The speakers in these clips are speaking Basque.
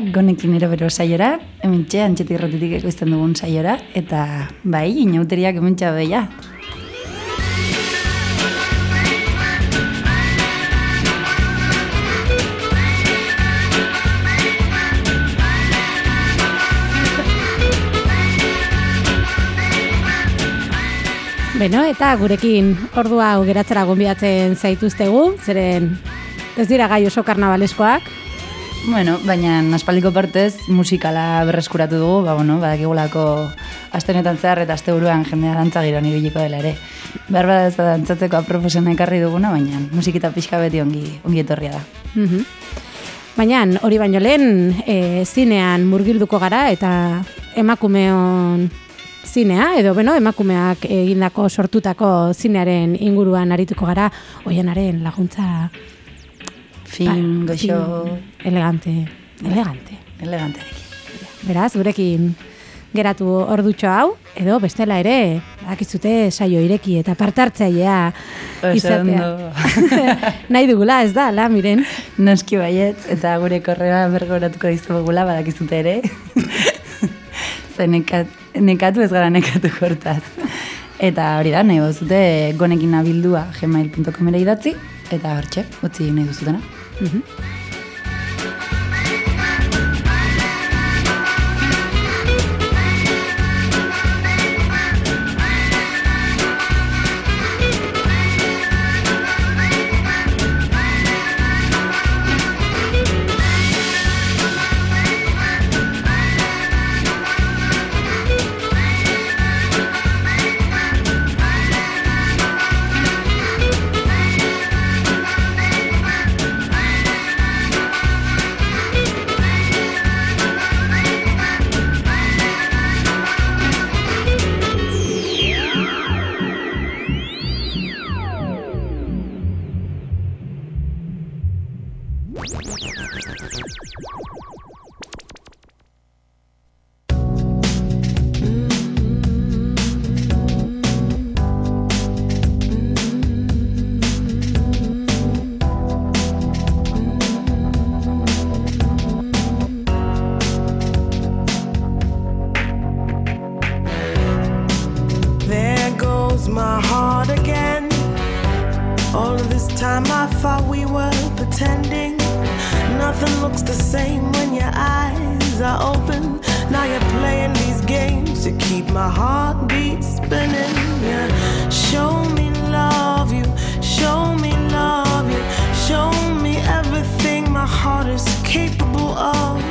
Gonekin ere bero saiora, hemen txe, antxetik rotitik ekoizten dugun saiora, eta bai, inauteriak hemen txe beia. Beno, eta gurekin ordua hau geratzera gonbidatzen zaituztegu, zeren ez dira gai oso karnabaleskoak. Bueno, baina aspaldiko partez musikala berreskuratu dugu, ba, bueno, badakigulako astenetan zehar eta aste buruan jendea dantza giroan ibiliko dela ere. Behar bada ez da dantzatzeko aproposen ekarri duguna, baina musikita pixka beti ongi, ongi etorria da. Mhm. Baina hori baino lehen e, zinean murgilduko gara eta emakumeon zinea, edo beno, emakumeak egindako sortutako zinearen inguruan arituko gara, oianaren laguntza Fin, Ba, goxo, elegante, elegante. elegante. Beraz, gurekin geratu ordutxo hau, edo bestela ere, bakizute saio ireki eta partartzailea izatea. Nahi dugula, ez da, la, miren. Noski baietz, eta gure korrera bergoratuko dizugula badakizute ere. Ze nekat, nekatu ez gara nekatu hortaz. Eta hori da, nahi duzute gonekin abildua gmail.com ere idatzi, eta hartxe, utzi nahi duzutena. Mm-hmm. All of this time I thought we were pretending. Nothing looks the same when your eyes are open. Now you're playing these games to keep my heartbeat spinning. Yeah. Show me love you, show me love you, show me everything my heart is capable of.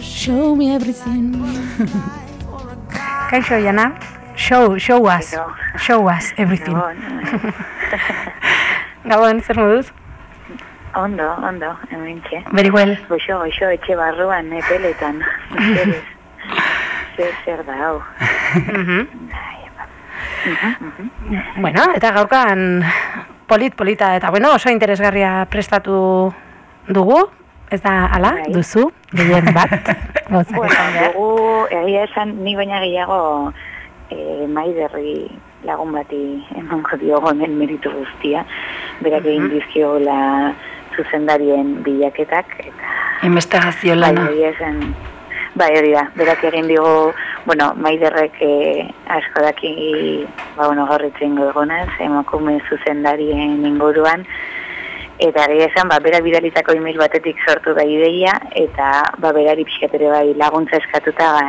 Show me everything. guy or a guy. Kaixo, Jana. Show, show us. Show us everything. Gabon. Zer moduz? ondo, ondo, hemen txe. Very well. Goxo, goxo, etxe barruan, epeletan. zer, zer, da, hau. Bueno, eta gaurkan polit polita eta bueno, oso interesgarria prestatu dugu. Ez da ala, Bai. duzu, gehien bat. Gauza. Bueno, dugu, egia esan, ni baina gehiago e, maiderri lagun bati emango diogo hemen meritu guztia. Berak egin dizkiola zuzendarien bilaketak, eta Investigazio Bai, lana. egia esan, bai, hori da, berak egin digu, bueno, maiderrek eh, asko daki, ba, bueno, gaur itzengo egonaz, emakume zuzendarien inguruan, eta egia esan, ba, berak bidalitako email batetik sortu da ideia, eta, ba, berari pixkatere bai laguntza eskatuta, ba,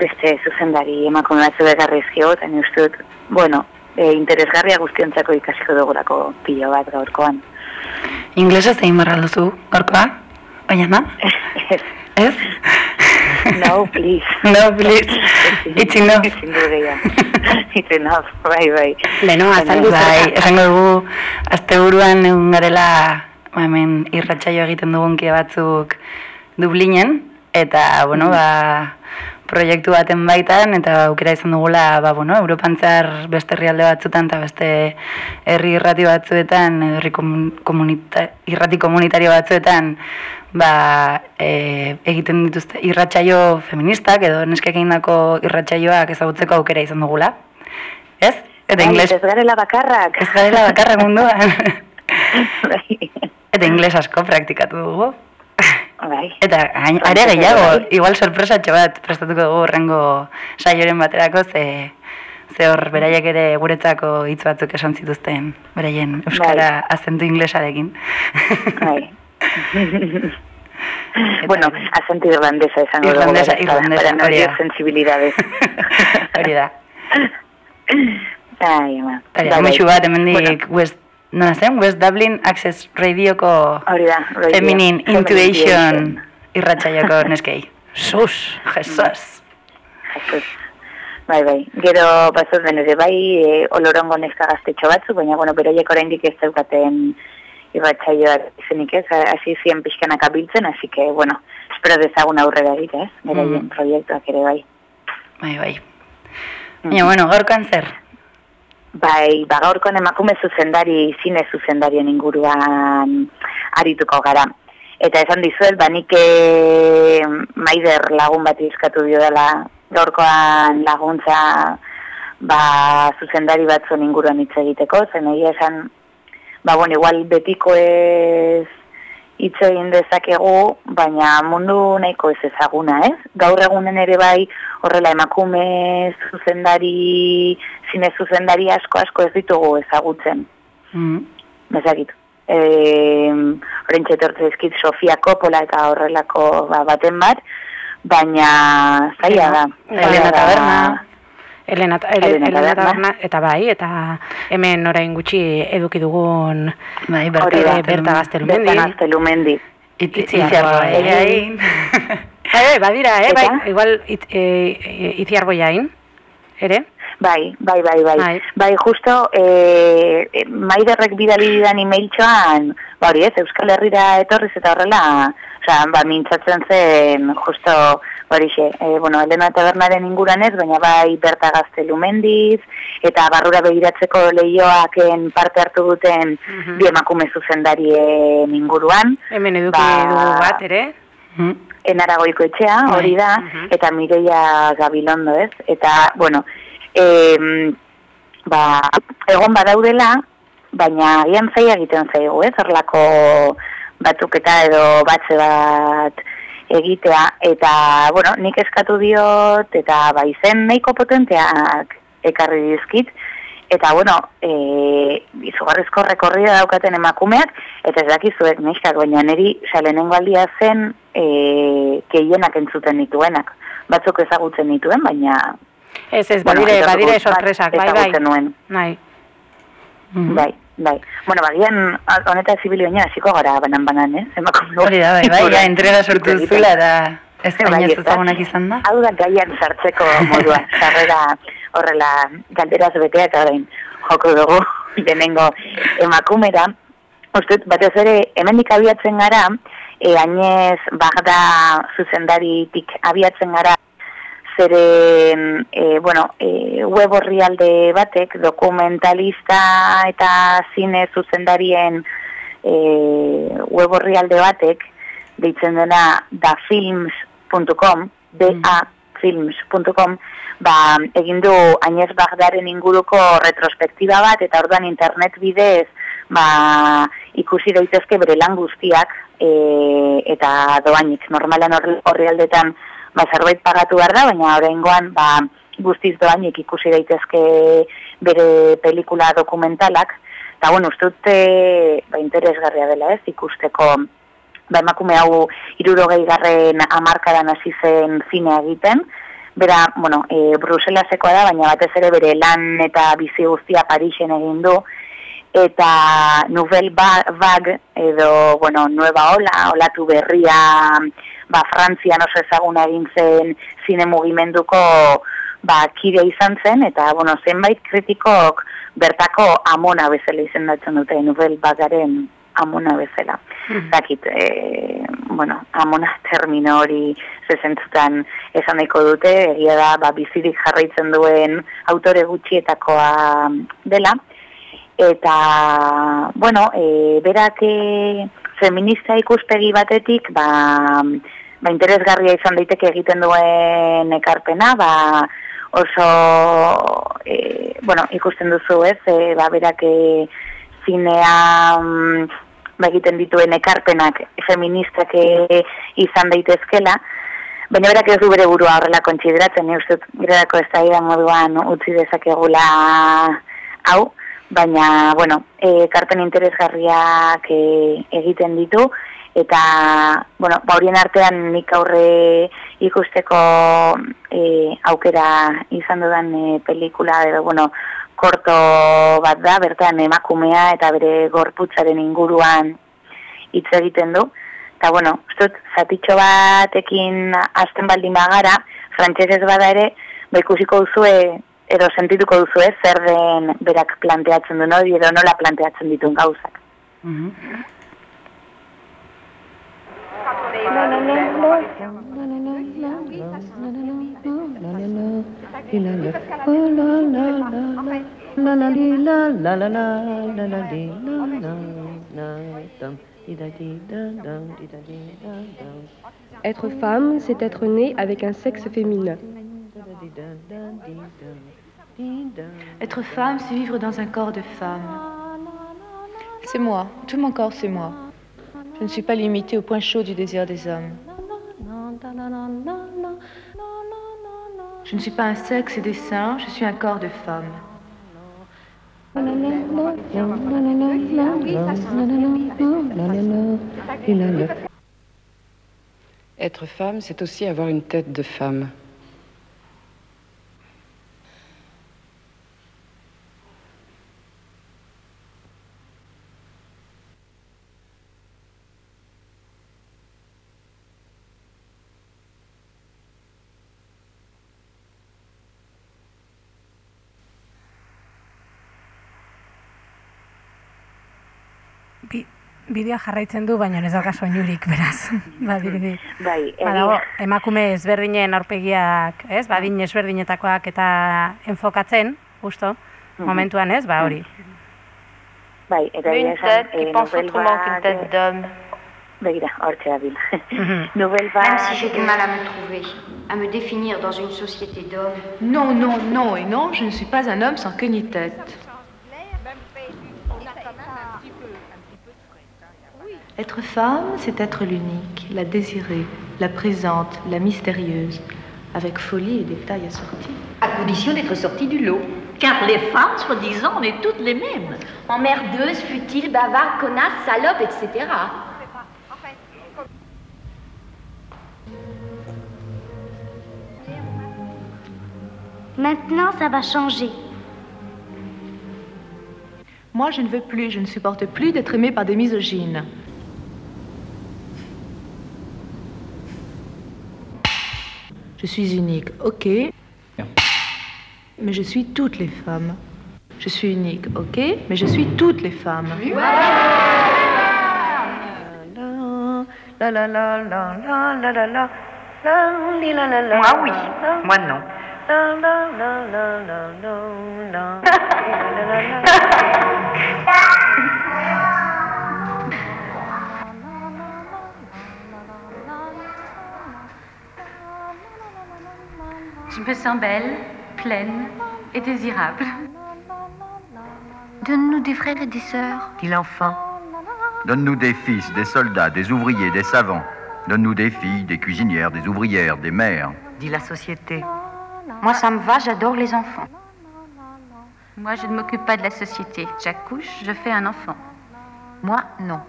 beste zuzendari emakume batzu begarrizkio, eta ni uste dut, bueno, e, interesgarria guztiontzako ikasiko dugulako pilo bat gaurkoan. Inglesa zein barra duzu, gorkoa? Baina na? Ez? No, please. No, please. It's enough. Du gehiago. It's enough, bai, bai. Leno, azaldu Bai, esango dugu, asteburuan egun garela, ba, hemen irratsaio egiten dugun batzuk Dublinen, eta, bueno, ba, proiektu baten baitan, eta aukera izan dugula, ba, bueno, Europantzar beste herrialde batzutan, eta beste herri irrati batzuetan, herri komun- komunita, irrati komunitario batzuetan, ba, e, egiten dituzte irratsaio feministak, edo neskek egindako irratsaioak ezagutzeko aukera izan dugula. Ez? Eta Bai, ingles Ez garela bakarrak. Ez garela bakarra munduan. Bai. Eta ingles asko praktikatu dugu. Bai. Eta gain, are gehiago, bai. igual sorpresatxo bat prestatuko dugu horrengo saioren baterako, ze, ze hor beraiek ere guretzako hitz batzuk esan zituzten, beraien euskara azentu inglesarekin. Bai. bueno, acento irlandesa esango dugu, Irlandesa, irlandesa, no hori da. sensibilidades. Hori da. Ai, ama. Hori Bai, da, bai. musu bat, hemendik Bueno, West, nona zen? West Dublin Access Radioko hori da. radio. Feminine Intuition irratxaioko neskei. Sus, Jesus. Jesus. Bai, bai. Gero bazuten ere bai, e, olorongo neska gaztetxo batzuk, baina, bueno, beraiek oraindik ez daukaten irratsaioa izenik ez, hasi ziren pixkanak abiltzen, así que, bueno, espero dezagun aurrera egitea, ez, beraien Mm. proiektuak ere bai. Bai, bai. Baina, bueno, gaurkoan zer? Bai, ba, gaurkoan emakume zuzendari, zine zuzendarien inguruan arituko gara. Eta esan dizuet, ba, nik eh, maider lagun bat izkatu dio dela gaurkoan laguntza ba, zuzendari batzuen inguruan hitz egiteko, zen egia esan, ba, bueno, igual betiko ez hitz egin dezakegu, baina mundu nahiko ez ezaguna, ez? Gaur egunen ere bai horrela emakume zuzendari, zine zuzendari asko asko ez ditugu ezagutzen, Mm. bezakit. E, Horentxe etortzezkit Sofia Coppola eta horrelako ba, baten bat, baina zaila da. Elena. Taberna. Elena, Elena Elena, Taberna. Eta bai, eta hemen orain gutxi eduki dugun Bai, da, Berta, Berta Gaztelumendi. Berta Gaztelumendi. Itzi Itziarboa, egin. Bai, bai, badira, eh, bai, igual it, e, itziarboiain, ere? Bai, bai, bai, bai. Bai. Bai, justo, e, e, maiderrek bidali didan emailtxoan, ba hori ez, Euskal Herrira etorriz eta horrela, osea, ba, mintzatzen zen, justo, hori xe, e, bueno, Elena Tabernaren inguran ez, baina bai Berta Gaztelumendiz, eta barrura begiratzeko lehioaken parte hartu duten Mhm. bi emakume zuzendarien inguruan, Hemen eduki Ba- dugu bat, ere? Mm. enaragoiko etxea, hori da, mhm. eta Mireia Gabilondo, ez? Eta, bueno, em, ba, egon badaudela, baina agian zaila egiten zaigu, ez? Horlako batuketa edo batze bat egitea, eta, bueno, nik eskatu diot, eta bai zen nahiko potenteak ekarri dizkit, eta, bueno, e, izugarrizko rekorrida daukaten emakumeak, eta ez dakizuek neskak, baina niri, xa, lehenengo aldia zen, e, keienak entzuten nituenak. Batzuk ezagutzen nituen, baina Ez, ez, Bueno, badire, etorri badire sorpresak, bai, bai. nuen. Bai. Mm. Bai, bai. Bueno, bagian honeta zibili baina hasiko gara banan-banan, ez? Emakume Hori da, bai, bai, ja, entrega sortu zula eta ez Bai, baina ez ez da. ezagunak izan da. Hau da gaian sartzeko modua, sarrera horrela galderaz beteak orain joko dugu lehenengo emakumera. Ustut, batez ere, hemendik abiatzen gara, e, Agnez Bagda zuzendaritik abiatzen gara, zeren, e, bueno, e, web orrialde batek, dokumentalista eta zine zuzendarien e, web orrialde batek, deitzen dena dafilms.com, dafilms.com, ba, egin du Agnez Bagdaren inguruko retrospektiba bat, eta orduan internet bidez, ba, ikusi daitezke bere lan guztiak, e, eta doainik, normalan horri orrialdetan, ba, zerbait pagatu behar da, baina oraingoan ba, guztiz doainik ikusi daitezke bere pelikula dokumentalak, eta bueno, uste dute ba, interesgarria dela ez, ikusteko ba, emakume hau irurogei garren amarkadan hasi zen zine egiten, bera, bueno, e, Bruselasekoa da, baina batez ere bere lan eta bizi guztia Parisen egin du, eta Nouvelle Vague edo, bueno, Nueva Ola, olatu berria, ba, Frantzian oso ezaguna egin zen zine mugimenduko ba, kide izan zen, eta, bueno, zenbait kritikok bertako amona bezala izendatzen dute, Nouvelle Vagueren amona bezala. Zakit, e, bueno, amona termino hori zezentzutan esan nahiko dute, egia da, ba, bizirik jarraitzen duen autore gutxietakoa dela, eta, bueno, e, berak e, feminista ikuspegi batetik, ba, ba, interesgarria izan daiteke egiten duen ekarpena, ba, oso, e, bueno, ikusten duzu ez, e, ba, berak e, zinea ba, egiten dituen ekarpenak feministak e, izan daitezkela, baina berak ez du bere burua horrela kontsideratzen, ne uste gerako ez da moduan utzi dezakegula hau, baina, bueno, ekarpen interesgarriak e, egiten ditu, eta, bueno, ba, horien artean nik aurre ikusteko e, aukera izan dudan e, pelikula, edo, bueno, korto bat da, bertean emakumea eta bere gorputzaren inguruan hitz egiten du. Eta, bueno, ustut, zatitxo batekin azten baldin bagara, frantsesez bada ere, ba ikusiko duzue, edo sentituko duzue, zer den berak planteatzen du, no? edo nola planteatzen ditun gauzak. Mm Être femme, c'est être né avec un sexe féminin. Être femme, c'est vivre dans un corps de femme. C'est moi, tout mon corps, c'est moi. Je ne suis pas limitée au point chaud du désir des hommes. Je ne suis pas un sexe et des seins, je suis un corps de femme. Être femme, c'est aussi avoir une tête de femme. Bidea jarraitzen du, baina ez dauka soinurik, beraz. Ba, diridi. Bai, Badago, emakume ezberdinen aurpegiak, ez? Badin ezberdinetakoak eta enfokatzen, justo, Mhm. momentuan, ez? Ba, hori. Bai, eta une esan, tête qui pense nobel autrement qu'une tête d'homme. Begira, hortxe dabil. Mhm. Nobel bat... Même si j'ai du mal à me trouver, à me définir dans une société d'hommes, Non, non, non et non, je ne suis pas un homme sans queue ni tête. Être femme, c'est être l'unique, la désirée, la présente, la mystérieuse, avec folie et détails assortis. à condition d'être sortie du lot. Car les femmes, soi-disant, on est toutes les mêmes. emmerdeuse, futile, bavarde, connasse, salope, etc. Maintenant, ça va changer. Moi, je ne veux plus, je ne supporte plus d'être aimée par des misogynes. Je suis unique, ok. Mais je suis toutes les femmes. Je suis unique, ok. Mais je suis toutes les femmes. Moi, oui. Moi, non. Je me sens belle, pleine et désirable. Donne-nous des frères et des sœurs. Dit l'enfant. Donne-nous des fils, des soldats, des ouvriers, des savants. Donne-nous des filles, des cuisinières, des ouvrières, des mères. Dit la société. Moi, ça me va, j'adore les enfants. Moi, je ne m'occupe pas de la société. J'accouche, je fais un enfant. Moi, non.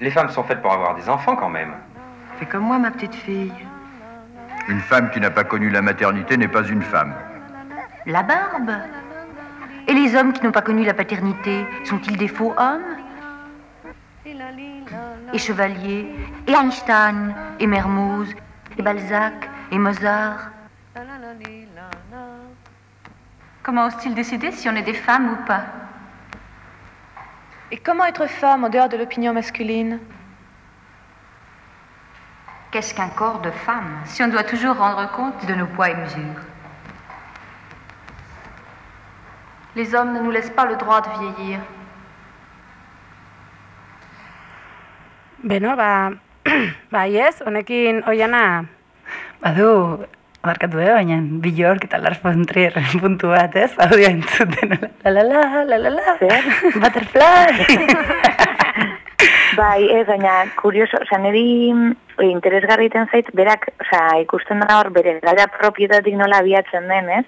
Les femmes sont faites pour avoir des enfants quand même. Fais comme moi, ma petite fille. Une femme qui n'a pas connu la maternité n'est pas une femme. La barbe. Et les hommes qui n'ont pas connu la paternité, sont-ils des faux hommes? Et chevaliers, et Einstein, et Mermoz, et Balzac, et Mozart. Comment osent-ils décider si on est des femmes ou pas? Et comment être femme en dehors de l'opinion masculine? Qu'est-ce qu'un corps de femme Si on doit toujours rendre compte De nos poids et mesures. Les hommes ne nous laissent pas le droit de vieillir. Beno, ba, ba, yes, honekin oiana Badu, barkatu eh, baina Bjork eta Lars von Trier puntu bat, ez? Audio entzuten, la la la, la la la, butterfly. Bai, ez, baina, kurioso, oza, niri interesgarri iten zait, berak, oza, ikusten da hor, bere gara propietatik nola biatzen den, ez?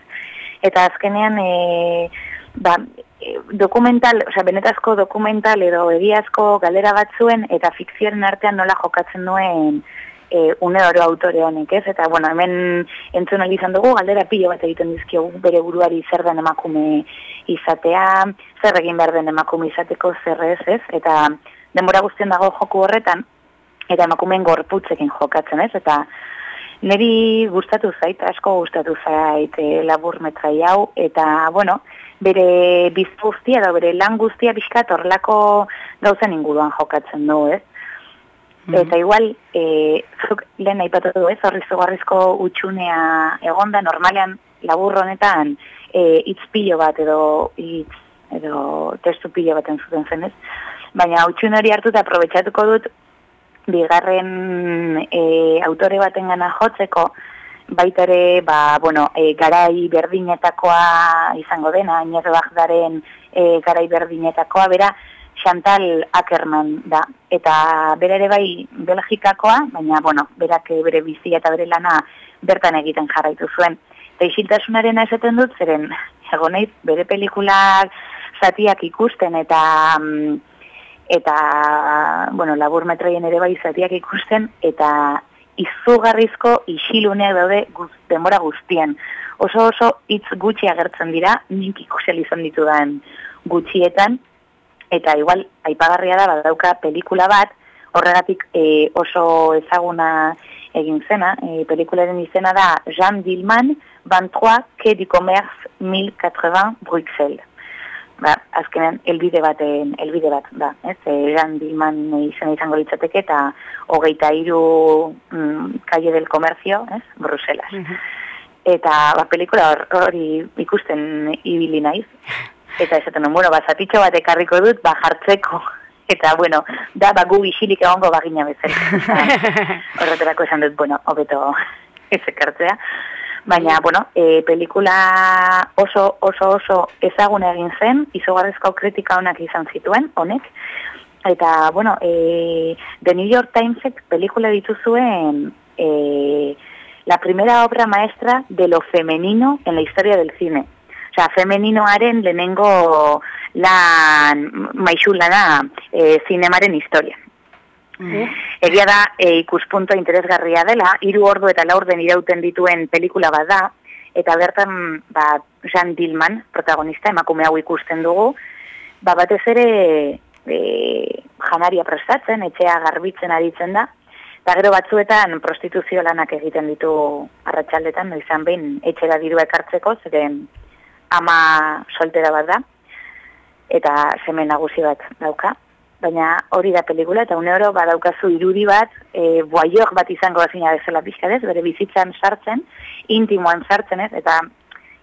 Eta azkenean, e, ba, e, dokumental, oza, benetazko dokumental edo egiazko galera batzuen eta fikzioaren artean nola jokatzen duen e, une oro autore honek, ez? Eta, bueno, hemen entzun izan dugu, galdera pilo bat egiten dizkiogu bere buruari zer den emakume izatea, zer egin behar den emakume izateko zer ez, ez? Eta denbora guztien dago joku horretan, eta emakumeen gorputzekin jokatzen, ez? Eta niri gustatu zait, asko gustatu zait e, labur metrai hau, eta, bueno, bere biztu guztia, edo bere lan guztia bizkat horrelako gauzen inguruan jokatzen du, ez? Eta igual, e, zuk lehen aipatu ez, horri zugarrizko utxunea egonda, normalean labur honetan e, itz pilo bat edo itz, edo testu pilo bat entzuten zenez. Baina utxun hori hartu eta aprobetsatuko dut bigarren e, autore baten gana jotzeko, baita ere, ba, bueno, e, garai berdinetakoa izango dena, Iner Bagdaren e, garai berdinetakoa, bera, Chantal Ackerman da. Eta bere ere bai Belgikakoa, baina, bueno, berak bere bizia eta bere lana bertan egiten jarraitu zuen. Eta isiltasunaren esaten dut, zeren, egoneiz, bere pelikulak zatiak ikusten eta mm, eta, bueno, labur metroien ere bai zatiak ikusten, eta izugarrizko isiluneak daude guz, denbora guztien. Oso oso hitz gutxi agertzen dira, nik ikusen izan ditudan gutxietan, eta igual aipagarria da badauka pelikula bat horregatik e, oso ezaguna egin zena. E, pelikularen izena da Jean Dillman 23 Quai du Commerce 1080 Bruxelles ba, azkenen elbide baten elbide bat da ez? E, Jean Dillman izena izango litzateke eta hogeita iru mm, Calle del Comercio ez? Bruselas. Eta ba, pelikula hori ikusten ibili naiz. Eta esaten duen, bueno, bazatitxo bat ekarriko dut, ba, jartzeko, eta, bueno, da, ba, gu isilik egongo bagina bezala. Horretarako esan dut, bueno, hobeto ez ekartzea. Baina, bueno, e, pelikula oso, oso, oso ezaguna egin zen, izogarrezko kritika honak izan zituen, honek, eta, bueno, e, The New York Timesek pelikula dituzuen e, la primera obra maestra de lo femenino en la historia del cine. Osa, femeninoaren lehenengo lan maixulana e, zinemaren historia. Mm. Egia da, e, ikuspunto interesgarria dela, hiru ordu eta laurden irauten dituen pelikula bat da, eta bertan, ba, Jean Dillman, protagonista, emakume hau ikusten dugu, ba, batez ere e, janaria prestatzen, etxea garbitzen aritzen da, eta gero batzuetan prostituzio lanak egiten ditu arratsaldetan, izan behin etxera dirua ekartzeko, zeren ama soltera bat da, eta seme nagusi bat dauka. Baina hori da pelikula, eta une oro badaukazu irudi bat, e, buaiok bat izango bazina bezala pixkadez, bere bizitzan sartzen, intimoan sartzen ez, eta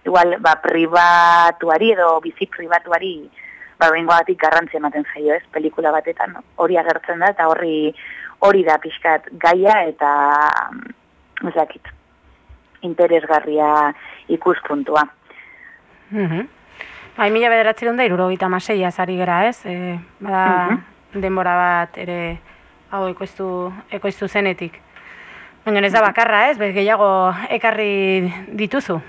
igual ba, privatuari edo bizi pribatuari ba, bengo batik garrantzia ematen zaio ez, pelikula batetan, hori agertzen da, eta horri hori da pixkat gaia, eta ezakit, interesgarria ikuspuntua. Mhm. Bai, mila bederatzen da, iruro gita masei azari gera, ez? E, bada, mhm. denbora bat ere hau ekoiztu, ekoiztu zenetik. Baina ez da bakarra, ez? Bez gehiago ekarri dituzu?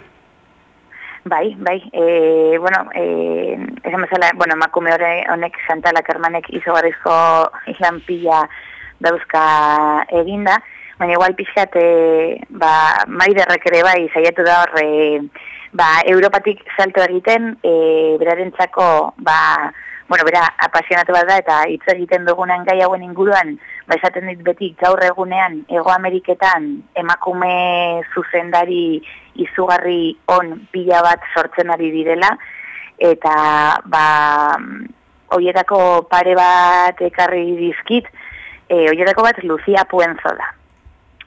Bai, bai. E, bueno, e, esan bezala, bueno, makume honek Santala Kermanek izogarrizko izan pila dauzka eginda, baina igual pixat, e, ba, maiderrek ere bai, zaiatu da horre, ba, Europatik salto egiten, e, berarentzako, ba, bueno, bera, apasionatu bat da, eta hitz egiten dugunan gai hauen inguruan, ba, esaten dit beti, gaur egunean, Ego Ameriketan, emakume zuzendari izugarri on pila bat sortzen ari direla, eta, ba, hoietako pare bat ekarri dizkit, e, hoietako bat Lucia Puenzo da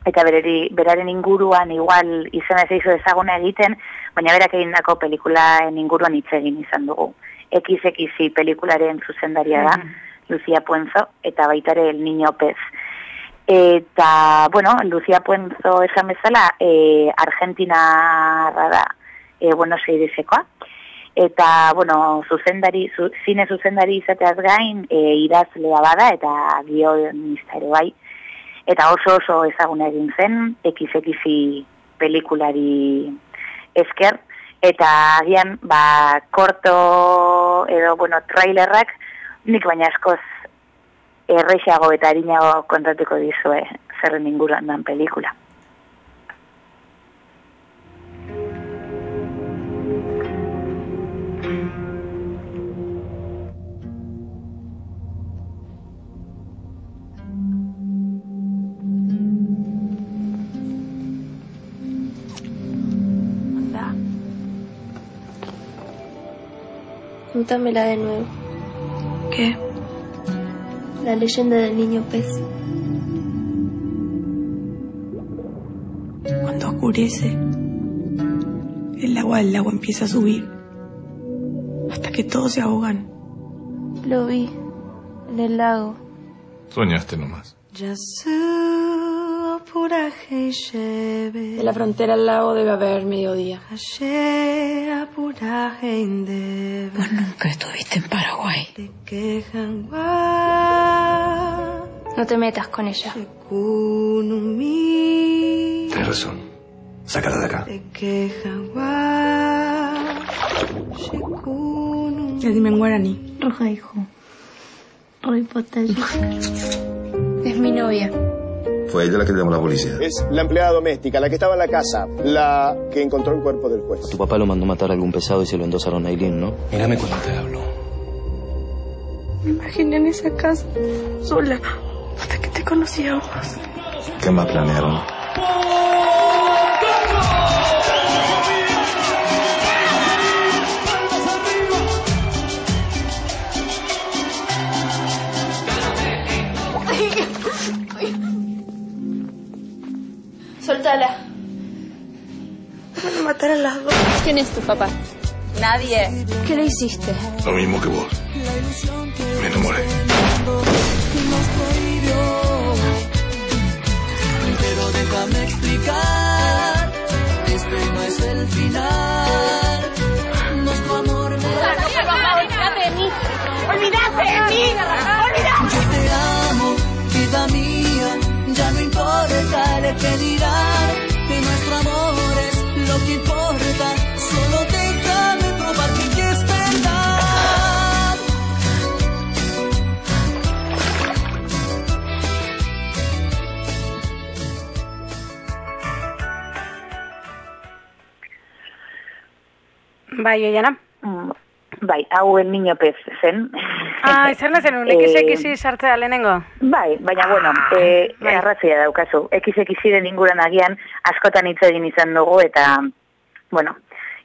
eta bereri, beraren inguruan igual izan ez eizu ezaguna egiten, baina berak egin dako pelikulaen inguruan hitz egin izan dugu. XXI pelikularen zuzendaria da, Lucia Puenzo, eta baitare El Niño Pez. Eta, bueno, Lucia Puenzo esan bezala, e, Argentina da, e, bueno, zeidezekoa. eta, bueno, zuzendari, zu, zine zuzendari izateaz gain, e, idazlea bada, eta guionista ere bai, eta oso oso ezagun egin zen, ekiz-ekizi pelikulari esker, eta agian, ba, korto edo, bueno, trailerrak, nik baina askoz errexago eta harinago kontatuko dizue zerren inguruan dan pelikula. Cuéntamela de nuevo. ¿Qué? La leyenda del niño pez. Cuando oscurece, el agua del lago empieza a subir hasta que todos se ahogan. Lo vi en el lago. Soñaste nomás. De la frontera al lago debe haber mediodía. Vos nunca estuviste en Paraguay. No te metas con ella. Tienes razón. Sácala de acá. Ya dime en guaraní. Roja, hijo. Roy Es mi novia. Fue ella la que llamó a la policía. Es la empleada doméstica, la que estaba en la casa, la que encontró el cuerpo del juez. Tu papá lo mandó matar a algún pesado y se lo endosaron a Aileen, ¿no? Mírame cuando te hablo. Me imaginé en esa casa, sola, hasta que te conocí a vos. ¿Qué más planearon? Soltala. Van a matar a las dos. ¿Quién es tu papá? Nadie. ¿Qué le hiciste? Lo mismo que vos. Me enamoré. Pero déjame explicar, este no es el final. Nuestro amor me ¡Olvídate de mí! ¡Olvídate de mí! ¡Olvídate! Yo te amo, vida mía, ya no importa lo que dirán, que nuestro amor es lo que importa, solo déjame probar que es verdad. Bai, oiana. Mm, Bai, hau el niño pez zen. Ah, zer nazen un, ekiz sartzea lehenengo? Bai, baina bueno, e, arrazia daukazu. Ekizekiziren inguran agian askotan hitz egin izan dugu eta, bueno,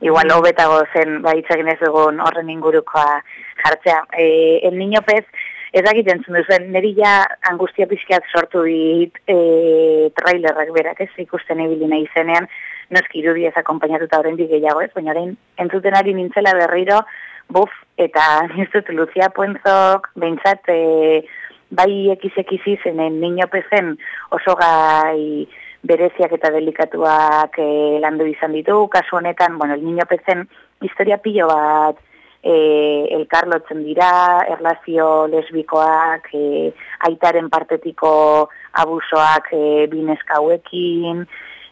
igual hobetago zen bai hitz egin ez dugun horren ingurukoa jartzea. E, el niño pez, ez dakit entzun duzuen, niri ja angustia pixkat sortu dit e, trailerrak berak ez ikusten ibili nahi zenean, noski irudi ez akompainatuta oraindik gehiago ez, baina orain entzuten ari nintzela berriro, buf, eta nizut Lucia Puenzok, behintzat, e, bai ekizekizi zenen niño pezen oso gai bereziak eta delikatuak e, landu izan ditu, kasu honetan, bueno, el niño pezen historia pilo bat e, elkarlotzen dira, erlazio lesbikoak, e, aitaren partetiko abusoak e, bineska hauekin,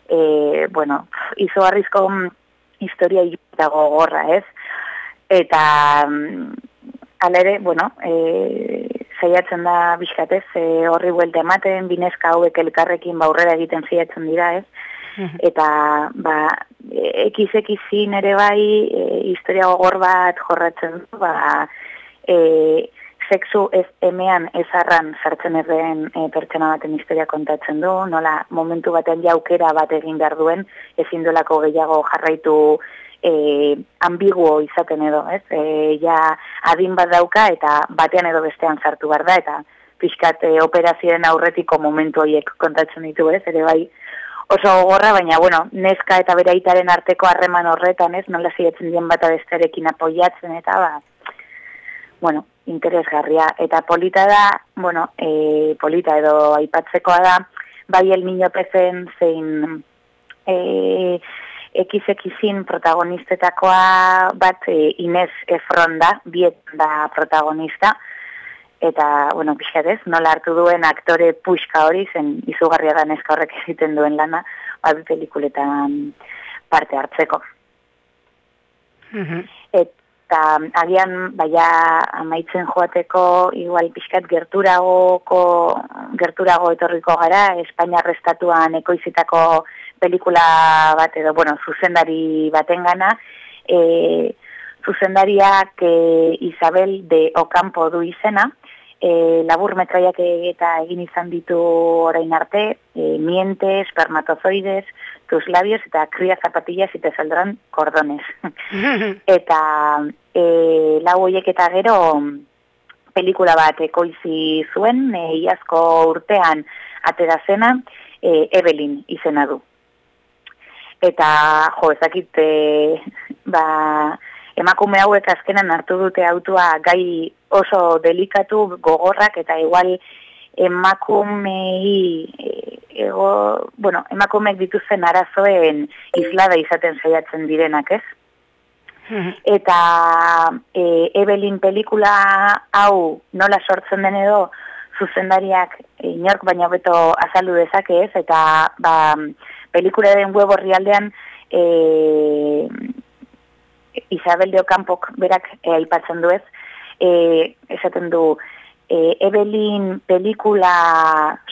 e, bueno, izogarrizko historia eta gogorra, ez? Eta mm, hala ere, bueno, e, saiatzen da bizkatez e, horri buelta ematen, bineska hauek elkarrekin baurrera egiten saiatzen dira, ez? Eta ba, ekiz-ekizin ere bai, e, historia gogor bat jorratzen du, ba, e, sexu ez emean ezarran sartzen erren e, pertsona baten historia kontatzen du, nola momentu batean jaukera bat egin behar duen, ezin duelako gehiago jarraitu e, ambiguo izaten edo, ez? E, ja adin bat dauka eta batean edo bestean sartu behar da, eta pixkat e, operazioen aurretiko momentu horiek kontatzen ditu, ez? Ere bai oso gogorra, baina, bueno, neska eta bere aitaren arteko harreman horretan, ez? Nola zietzen dien bat bestearekin apoiatzen, eta ba, bueno, interesgarria. Eta polita da, bueno, e, polita edo aipatzekoa da, bai el niño pezen zein e, ekizekizin protagonistetakoa bat e, Inez Efron da, bietan da protagonista, eta, bueno, pixkat ez, nola hartu duen aktore puxka hori, zen izugarria da neska horrek egiten duen lana, bat pelikuletan parte hartzeko. Eta agian, baina amaitzen joateko, igual pixkat gerturagoko, gerturago etorriko gara, Espainia restatuan ekoizitako pelikula bat edo, bueno, zuzendari batengana, e, zuzendariak e, Isabel de Ocampo du izena, e, labur metraiak eta egin izan ditu orain arte, e, miente, espermatozoides, tus labios eta kria zapatillas te saldrán cordones. eta e, lau hoiek eta gero pelikula bat ekoizi zuen, e, iazko urtean atera zena, e, Evelyn izena du. Eta, jo, ezakit, e, ba, emakume hauek azkenan hartu dute autua gai oso delikatu gogorrak eta igual emakumei ego, bueno, emakumeek dituzten arazoen islada izaten saiatzen direnak, ez? Eta e, Evelyn pelikula hau nola sortzen den edo zuzendariak inork baina beto azaldu dezake ez, eta ba, pelikula den web horri aldean e, Isabel de Ocampok berak e, aipatzen du ez, e, esaten du, e, Evelyn pelikula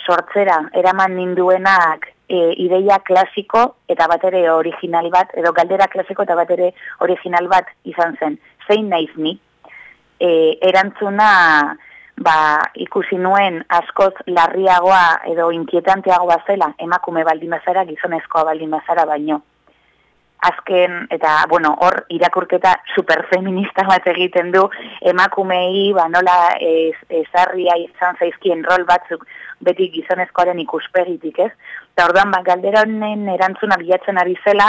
sortzera eraman ninduenak e, ideia klasiko eta bat ere original bat, edo galdera klasiko eta bat ere original bat izan zen. Zein naiz ni? E, erantzuna ba, ikusi nuen askoz larriagoa edo inkietanteagoa zela emakume baldimazara gizonezkoa baldimazara baino azken, eta, bueno, hor irakurketa superfeminista bat egiten du, emakumei, ba, nola ezarria izan zaizkien rol batzuk beti gizonezkoaren ikuspegitik, ez? Eta orduan, ba, galdera honen erantzuna bilatzen ari zela,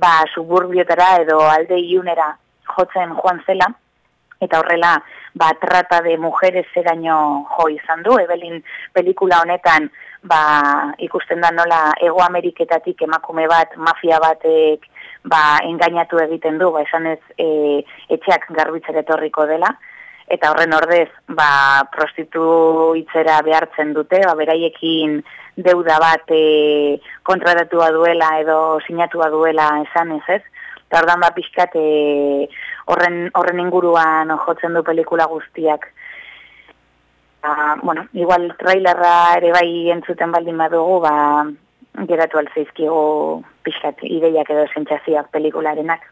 ba, suburbiotara edo alde iunera jotzen joan zela, eta horrela, ba, trata de mujeres eraino jo izan du, Evelyn pelikula honetan, ba, ikusten da nola Ego Ameriketatik emakume bat, mafia batek, ba, engainatu egiten du, ba, esan ez e, etxeak garbitzak etorriko dela, eta horren ordez, ba, prostitu itzera behartzen dute, ba, beraiekin deuda bat e, kontratatua duela edo sinatua duela esan ez ez, eta ordan ba, pixkat e, horren, horren inguruan jotzen du pelikula guztiak. Ba, bueno, igual trailerra ere bai entzuten baldin badugu, ba, geratu alzeizkigo pixkat ideiak edo sentsazioak pelikularenak.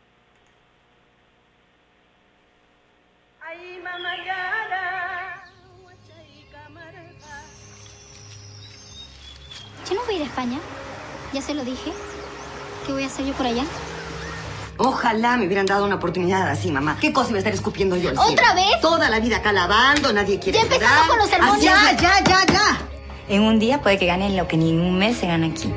Yo no voy a ir a España, ya se lo dije. ¿Qué voy a hacer yo por allá? Ojalá me hubieran dado una oportunidad así, mamá. ¿Qué cosa iba a estar escupiendo yo al ¿Otra vez? Toda la vida acá lavando, nadie quiere Ya empezamos con los sermones. ya, ya, ya, ya. En un día puede que ganen lo que ni en un mes se gana aquí.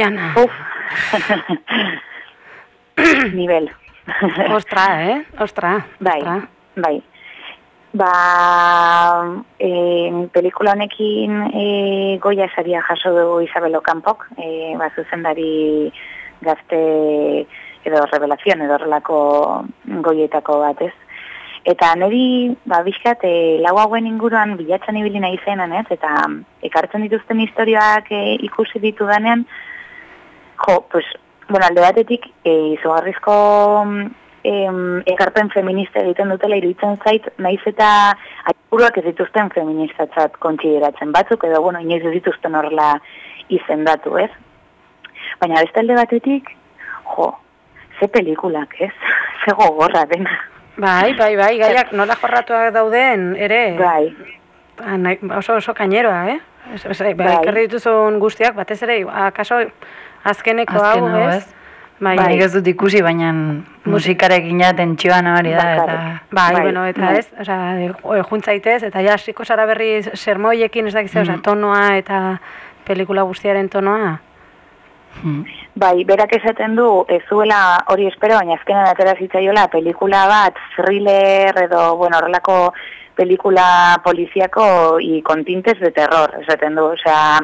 Oiana. Uf. Nivel. Ostra, eh? Ostra. Bai, ostra. bai. Ba, e, pelikula honekin e, goia esaria jaso dugu Isabel Okampok, e, ba, zuzendari gazte edo revelazion edo horrelako goietako batez. Eta niri, ba, bizkat, e, lau hauen inguruan bilatzen ibili nahi zenan, ez? Eta ekartzen dituzten historioak e, ikusi ditu danean, jo, pues, bueno, alde batetik, e, izugarrizko em, ekarpen feminista egiten dutela iruditzen zait, naiz eta aipuruak ez dituzten feministatzat kontsideratzen batzuk, edo, bueno, inoiz ez dituzten horrela izendatu, ez? Baina beste alde batetik, jo, ze pelikulak, ez? Ze gogorra dena. Bai, bai, bai, gaiak nola jorratuak dauden, ere. Bai. Ba, nahi- oso oso kaineroa, eh? Ez, ez, bai, Bai. ekarri dituzun guztiak, batez ere, akaso azkeneko Azken hau, hau, ez? Bai, nik ez dut ikusi, baina musikarekin ja tentsioa nabari da, eta... Bai, bueno, eta ez, osea, e, juntzaitez, eta ja hasiko zara berri sermoiekin, ez dakiz, osea, Mm. tonoa eta pelikula guztiaren tonoa. Bai, berak esaten du, ez zuela hori espero, baina azkenan atera zitzaiola pelikula bat, thriller edo, bueno, horrelako pelikula poliziako i kontintes de terror, esaten du, osea,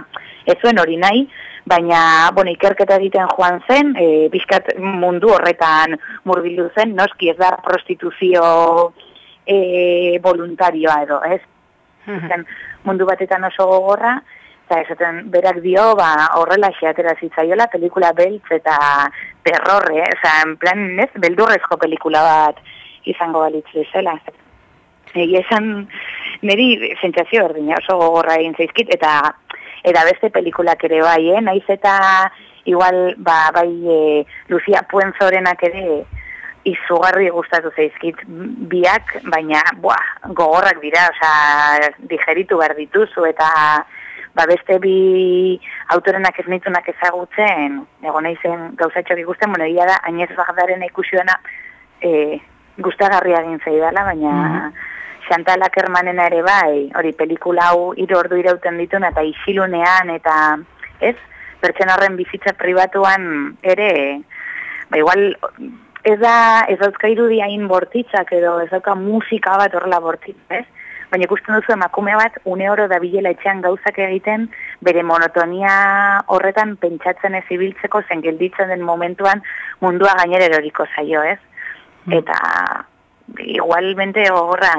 ez zuen hori nahi, baina, bueno, ikerketa egiten joan zen, e, bizkat mundu horretan murbildu zen, noski ez da prostituzio e, voluntarioa edo, ez? zen mundu batetan oso gogorra, eta esaten berak dio, ba, horrela atera zitzaiola, pelikula beltz eta terrorre, eh? Osa, en plan, ez, beldurrezko pelikula bat izango balitz bezala. Egia esan, niri sentsazio berdina oso gogorra egin zaizkit, eta eta beste pelikulak ere bai, eh? Naiz eta igual, ba, bai, e, Lucia Puenzorenak ere izugarri gustatu zaizkit biak, baina buah, gogorrak dira, osea, digeritu behar dituzu eta ba beste bi autorenak ez nitunak ezagutzen, egon naizen gauzatxoak ikusten, bueno, da, Añez Bagdaren ikusiona e, gustagarria egin zaidala, baina Chantal Ackermanena ere bai, hori pelikula hau hiru ordu irauten dituna eta isilunean eta ez, pertsona horren bizitza pribatuan ere, ba igual ez da, ez dauzka irudia hain bortitzak edo ez dauka musika bat horrela bortitz, ez? Baina ikusten duzu emakume bat une oro da bilela etxean gauzak egiten bere monotonia horretan pentsatzen ez ibiltzeko zen gelditzen den momentuan mundua gainera eroriko zaio, ez? Eta igualmente horra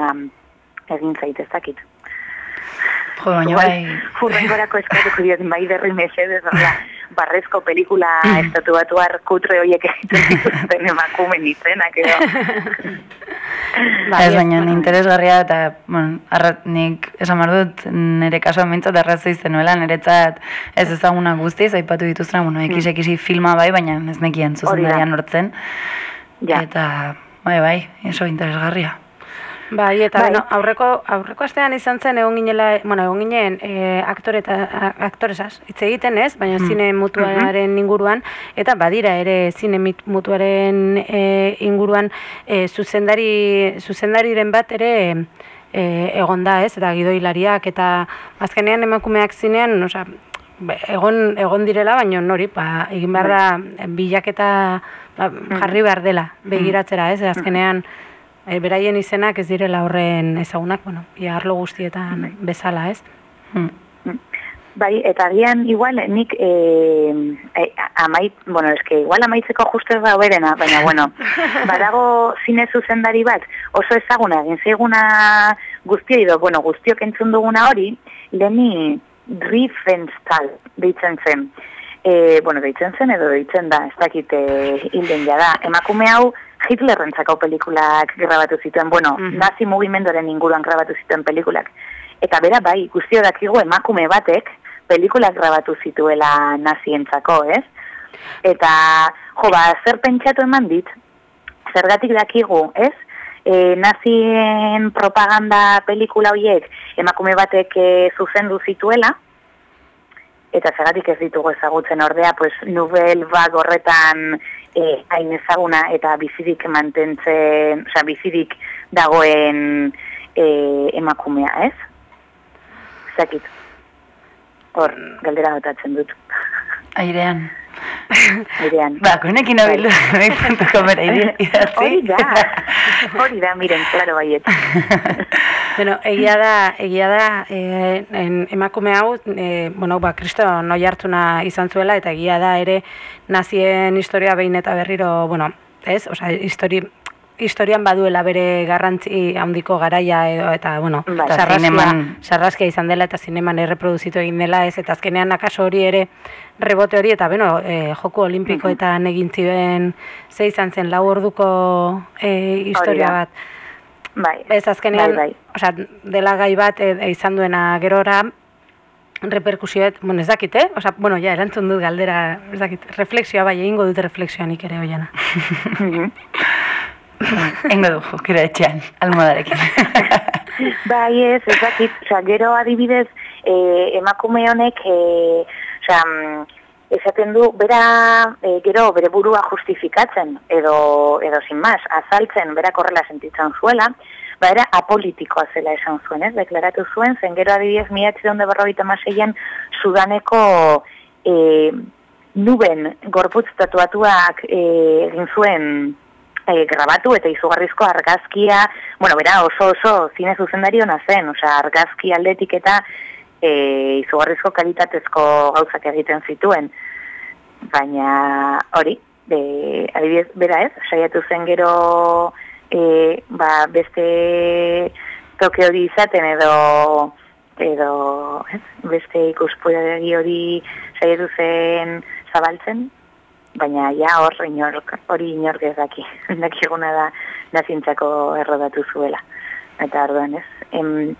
egin zaitezakit. Jo, baina bai... Furrengorako eskatuko diot bai derri mesedez, barrezko pelikula estatu batuar kutre horiek egiten dituzten emakumen izenak edo. Ba, ez baina interesgarria eta, bueno, arra, nik esan behar dut nire kasuan mintzat arrazoi zenuela, niretzat ez ezaguna guztiz, aipatu dituzten, bueno, ekis ekisi filma bai, baina ez nekien zuzendarian hortzen. Ja. Eta, bai, bai, eso interesgarria. Bai, eta Bai. bueno, aurreko aurreko astean izan zen egon ginela, bueno, egon ginen eh aktore eta aktoresaz hitz egiten, ez? Baina Mm. zine mutuaren inguruan eta badira ere zine mutuaren eh, inguruan eh, zuzendari zuzendariren bat ere eh, egon da, ez? Eta gidoilariak eta azkenean emakumeak zinean, be- egon egon direla, baina nori, ba, egin behar da bilaketa ba, jarri behar dela begiratzera, ez? Azkenean e, beraien izenak ez direla horren ezagunak, bueno, ia arlo guztietan bezala, ez? Bai, eta agian igual nik eh, eh, amait, bueno, eske igual amaitzeko justu ez da berena, baina bueno, badago zine zuzendari bat oso ezaguna egin zaiguna guztioi edo, bueno, guztiok entzun duguna hori, Leni Riefenstahl deitzen zen. E, bueno, deitzen zen edo deitzen da, ez dakit e, hilden jada. Emakume hau Hitlerrentzako pelikulak grabatu zituen, bueno, nazi mugimenduaren inguruan grabatu zituen pelikulak. Eta bera bai, guztio dakigu emakume batek pelikulak grabatu zituela nazientzako, ez? Eta, jo, ba, zer pentsatu eman dit, zergatik dakigu, ez? E, nazien propaganda pelikula horiek emakume batek e, zuzendu zituela, eta zergatik ez ditugu ezagutzen ordea, pues, nubel bag horretan e, hain ezaguna eta bizirik mantentzen, osea, bizirik dagoen e, emakumea, ez? Zakit. Hor, galdera botatzen dut. Airean. Airean. Ba, konekin abildu, bera idatzi. Hori da, hori da, miren, klaro baiet. Bueno, egia da, egia da, e, en, emakume hau, e, bueno, ba, kristo noi hartuna izan zuela, eta egia da ere nazien historia behin eta berriro, bueno, ez, osea, histori, historian baduela bere garrantzi handiko garaia edo eta bueno, Bai. sarraskia, sarraskia izan dela eta zineman erreproduzitu egin dela ez? Eta azkenean akaso hori ere rebote hori eta beno, e, joko olimpikoetan egin ziren ze izan zen lau orduko e, historia bat. Bai. Ez azkenean, Bai, bai. osea, dela gai bat e, e, izan duena gerora reperkusioet, bueno, ez dakit, eh? Osea, bueno, ja, erantzun dut galdera, ez dakit, refleksioa bai, egingo dut refleksioa nik ere hoiana. Engo du, jokera etxean, almodarekin. Bai ez, ez dakit, osea, gero adibidez, e, emakume honek, e, osea, mm, esaten du, bera, e, gero, bere burua justifikatzen, edo, edo sin más, azaltzen, bera korrela sentitzen zuela, ba, era apolitikoa zela esan zuen, ez, deklaratu zuen, zen gero adibidez, miatziron de berrogeita maseian, sudaneko e, nuben gorputz tatuatuak e, egin zuen e, grabatu eta izugarrizko argazkia, bueno, bera oso oso zine zuzendari hona zen, osea, argazki aldetik eta e, izugarrizko kalitatezko gauzak egiten zituen. Baina hori, e, adibidez, bera ez, saiatu zen gero e, ba, beste toke hori izaten edo edo ez, beste ikuspoiagi hori saiatu zen zabaltzen, baina ja hor inork, hori inork ez daki, daki da nazintzako errodatu zuela. Eta orduan ez, em,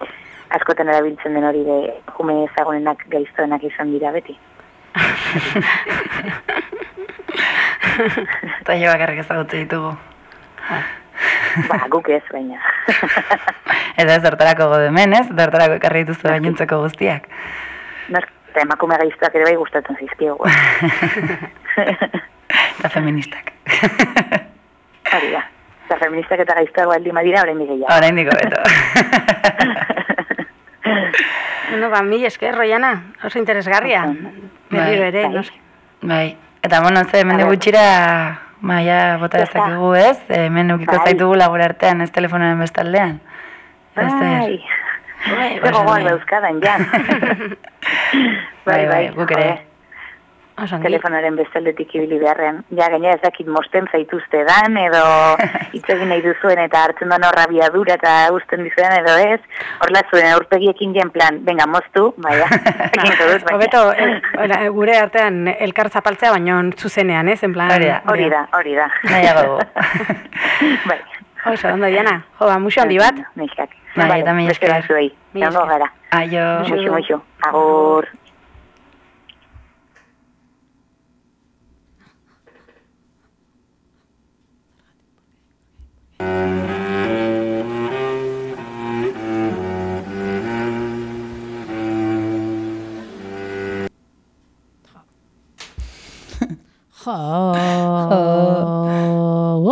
askotan erabiltzen den hori de jume ezagunenak gaiztoenak izan dira beti. Eta jo bakarrik ezagutze ditugu. ba, guk ez baina. Eta ez dortarako godemen, ez? Dortarako ekarri dituzu gainontzeko guztiak. Nos, eta emakume gaiztoak ere bai gustatzen zaizkigu. Eta feministak. Hori da. Eta feministak eta gaiztoak baldin badira, orain gehiago. Orain diko beto. Bueno, ba, mil esker, Roiana, oso interesgarria. Berriro ere, bai. noski. Bai. Eta bueno, ze, mende gutxira, maia bota dezakigu ez, hemen ukiko Bai. zaitugu labor artean, ez telefonoaren bestaldean. Ez Bai. Bai, Zer gogoan bai. dauzkadan, ja. Bai, bai, guk ere. Telefonaren bestaldetik ibili beharrean. Ja, gaina ez dakit mosten zaituzte dan, edo hitz egin nahi duzuen eta hartzen den horra biadura eta usten dizuen edo ez. Horla zuen aurpegiekin jen plan, venga, moztu, baina. Hobeto, ora, gure artean elkar zapaltzea, baino zuzenean, ez? En plan, Hori da, Hori da, hori da. Bai. Oso, ondo, Jana. Jo, ba, muxo handi bat. Neskak. Bai, eta beste esker. esker. gara. Aio. Muxo, muxo. Agur. Jo.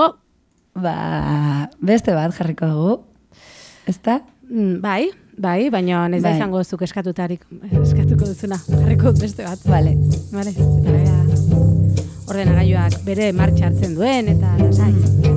Ba, beste bat jarriko dugu. Ezta? Mm, Bai, bai, baina ez da Bai. izango zuk eskatutarik, eskatuko duzuna. Jarriko beste bat. Vale. Vale. Eta ordenagailuak bere martxa hartzen duen, eta lasai.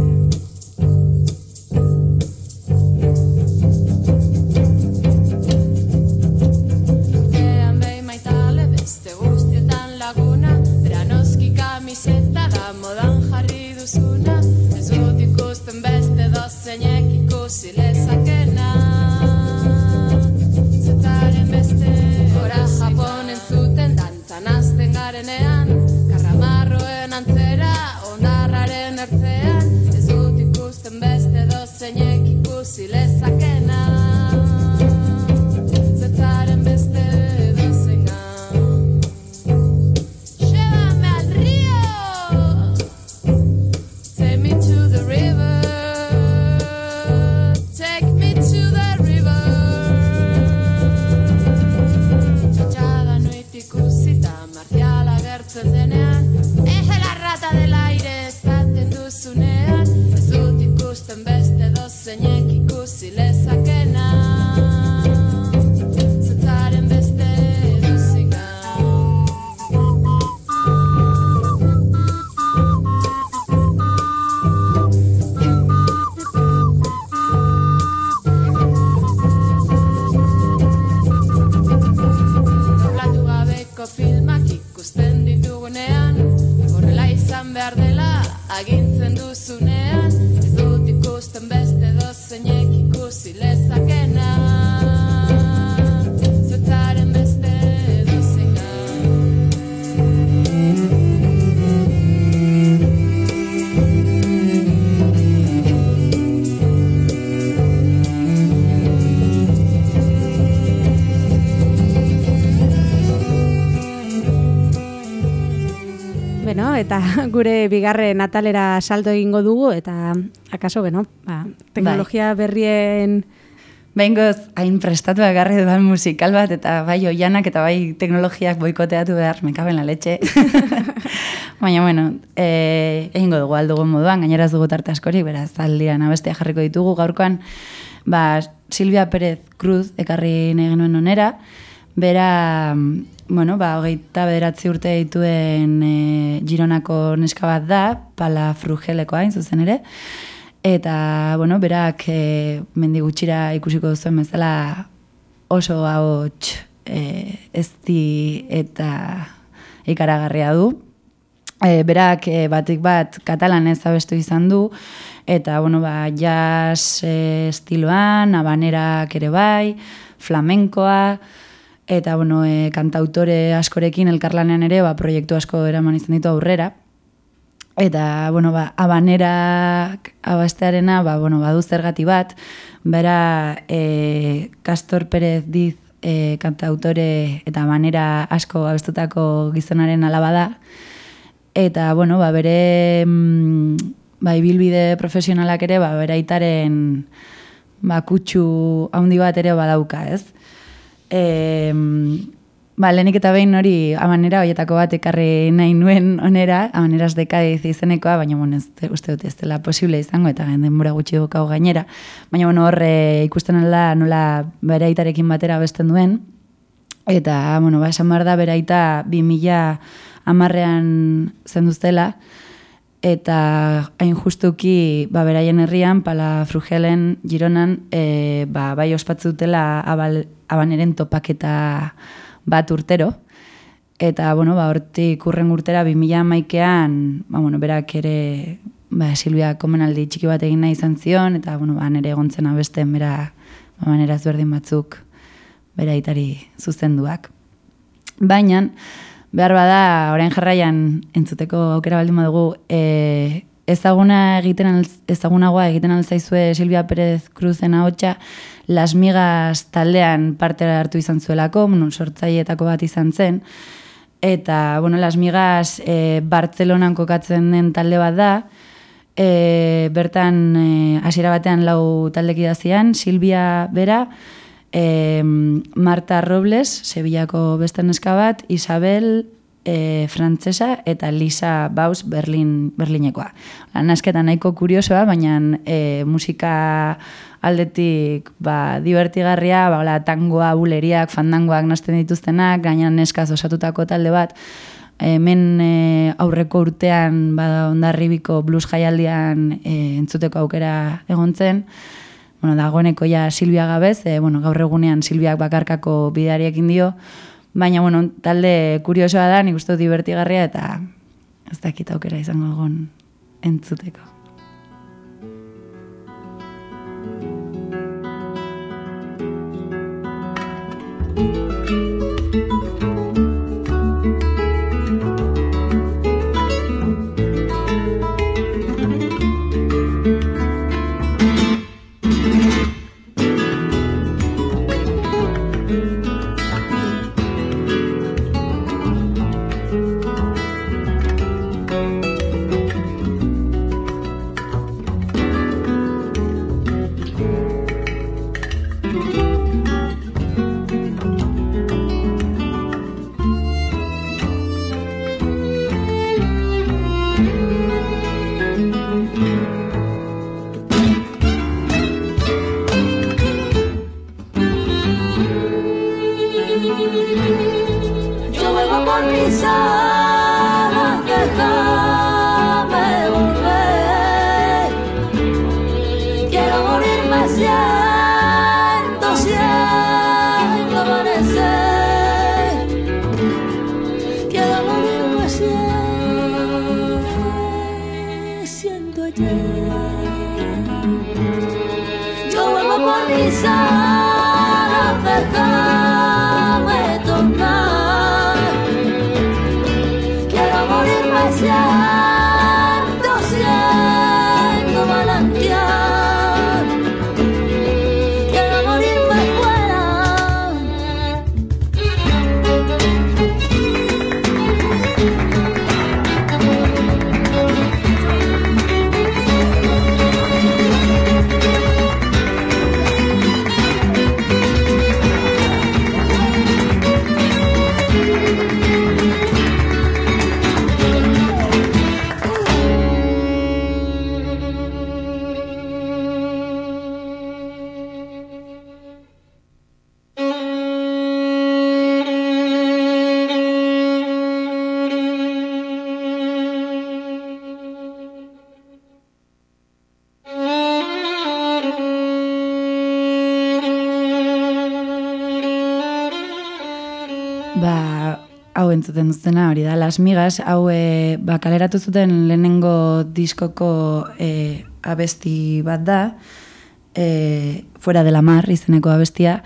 Eta gure bigarren atalera salto egingo dugu, eta akaso, beno, ba, teknologia berrien... Behingoz, hain prestatu agarri dudan musikal bat, eta bai oianak eta bai teknologiak boikoteatu behar, mekaben la letxe. Baina, bueno, e, egingo dugu aldugun moduan, gaineraz dugu tarte askorik, beraz, aldian abestia jarriko ditugu gaurkoan, ba, Silvia Pérez Cruz ekarri nahi genuen onera, bera, bueno, ba, hogeita bederatzi urte dituen e, Gironako neska bat da, pala frugelekoa, hain zuzen ere, eta, bueno, berak e, mendi gutxira ikusiko duzuen bezala oso ahots e, ezti eta ikaragarria du. E, berak e, batik bat katalanez abestu izan du, eta, bueno, ba, jazz e, estiloan, abanerak ere bai, flamenkoa, eta, bueno, e, kantautore askorekin elkarlanean ere, ba, proiektu asko eraman izan ditu aurrera. Eta, bueno, ba, abanerak abastearena, ba, bueno, badu zergati bat, bera e, Castor Pérez Diz e, kantautore eta abanera asko abestutako gizonaren alaba da. Eta, bueno, ba, bere mm, ba, ibilbide profesionalak ere, ba, bera itaren ba, kutsu handi bat ere badauka, ez? E, Ba, lehenik eta behin hori amanera horietako bat ekarri nahi nuen onera, amaneraz dekadiz izenekoa, baina bueno, ez, uste dut ez dela posible izango, eta denbora gutxi dukau gainera. Baina bueno, horre ikusten alda nola beraitarekin batera besten duen, eta, bueno, ba, esan behar da beraita 2000 amarrean zenduztela, eta hain justuki ba, beraien herrian, pala frugelen gironan, e, ba, bai ospatzutela abal, abaneren topaketa bat urtero. Eta, bueno, ba, hortik urren urtera, 2000 maikean, ba, bueno, berak ere, ba, Silvia komenaldi txiki bat egin nahi izan zion, eta, bueno, ba, nere egontzen abesten, bera, ba, manera ezberdin batzuk, bera itari zuzenduak. Baina, behar bada, orain jarraian, entzuteko aukera baldin badugu, e, ezaguna egiten ezagunagoa egiten alzaizue Silvia Pérez Cruzen ahotsa Las Migas taldean parte hartu izan zuelako, bueno, sortzaileetako bat izan zen. Eta, bueno, Las Migas e, Bartzelonan kokatzen den talde bat da. E, bertan e, hasiera batean lau taldeki dazian, Silvia Bera, e, Marta Robles, Sevillako beste neska bat, Isabel e, frantzesa eta Lisa Baus Berlin, Berlinekoa. Nasketan nahiko kuriosoa, baina e, musika aldetik ba, divertigarria, ba, ola, tangoa, buleriak, fandangoak nasten dituztenak, gainan neskaz osatutako talde bat, hemen e, aurreko urtean ba, ondarribiko blues jaialdian e, entzuteko aukera egontzen, bueno, dagoeneko ja Silvia gabez, e, bueno, gaur egunean Silviak bakarkako bideariekin dio, Baina, bueno, talde kuriosoa da, nik uste divertigarria eta ez dakit aukera izango egon entzuteko. Yo entzuten duztena hori da, Las Migas, hau e, ba, kaleratu zuten lehenengo diskoko e, abesti bat da, e, fuera de la mar izeneko abestia,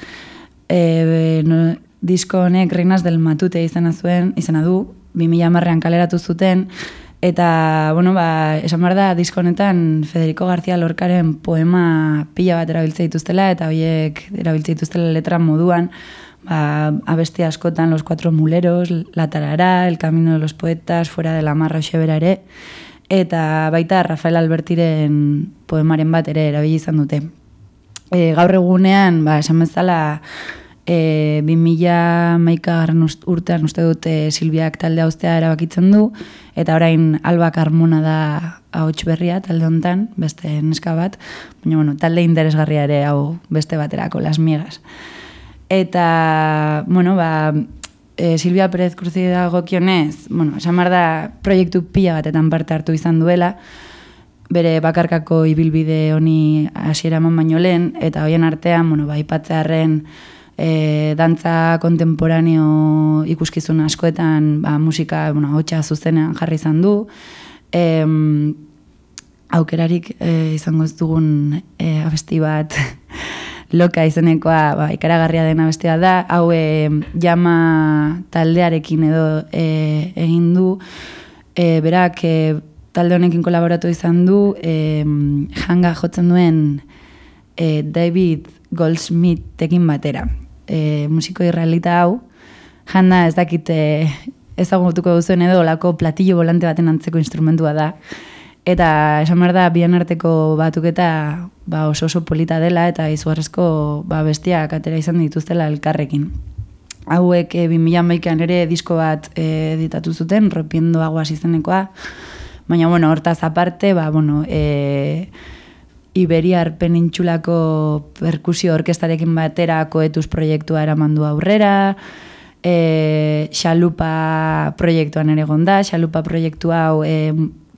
e, no, disko honek Reinas del Matute izena zuen, izena du, 2000 marrean kaleratu zuten, eta, bueno, ba, esan behar da, disko honetan Federico García Lorcaren poema pila bat erabiltze dituztela, eta horiek erabiltze dituztela letra moduan, ba, abesti askotan Los Cuatro Muleros, La Tarará, El Camino de los Poetas, Fuera de la Marra Oxebera ere, eta baita Rafael Albertiren poemaren bat ere erabili izan dute. E, gaur egunean, ba, esan bezala, e, 2000 maika urtean uste dute Silbiak talde hauztea erabakitzen du, eta orain Alba Carmona da ahots berria talde hontan, beste neska bat, baina bueno, talde interesgarria ere hau beste baterako, las miegas. Eta, bueno, ba, e, Silvia Perez Cruzi dagokionez, bueno, esan behar da proiektu pila batetan parte hartu izan duela, bere bakarkako ibilbide honi hasiera eman baino lehen, eta hoien artean, bueno, ba, ipatzearen e, dantza kontemporaneo ikuskizun askoetan ba, musika, bueno, hotxa zuzenean jarri izan du, e, aukerarik e, izango ez dugun e, abesti bat loka izenekoa ba, ikaragarria dena bestia da, hau e, jama taldearekin edo e, egin du, e, berak e, talde honekin kolaboratu izan du, e, janga jotzen duen e, David Goldsmithekin batera. E, musiko israelita hau, janda ez dakit e, ezagutuko duzuen edo olako platillo volante baten antzeko instrumentua da. Eta esan behar da, bian arteko batuketa ba, oso oso polita dela eta izugarrezko ba, bestiak atera izan dituztela elkarrekin. Hauek e, 2000 maikan ere disko bat e, editatu zuten, ropiendo aguas izenekoa, baina bueno, hortaz aparte, ba, bueno, e, Iberiar penintxulako perkusio orkestarekin batera koetuz proiektua eramandu aurrera, e, Xalupa proiektuan ere gonda, Xalupa proiektua hau e,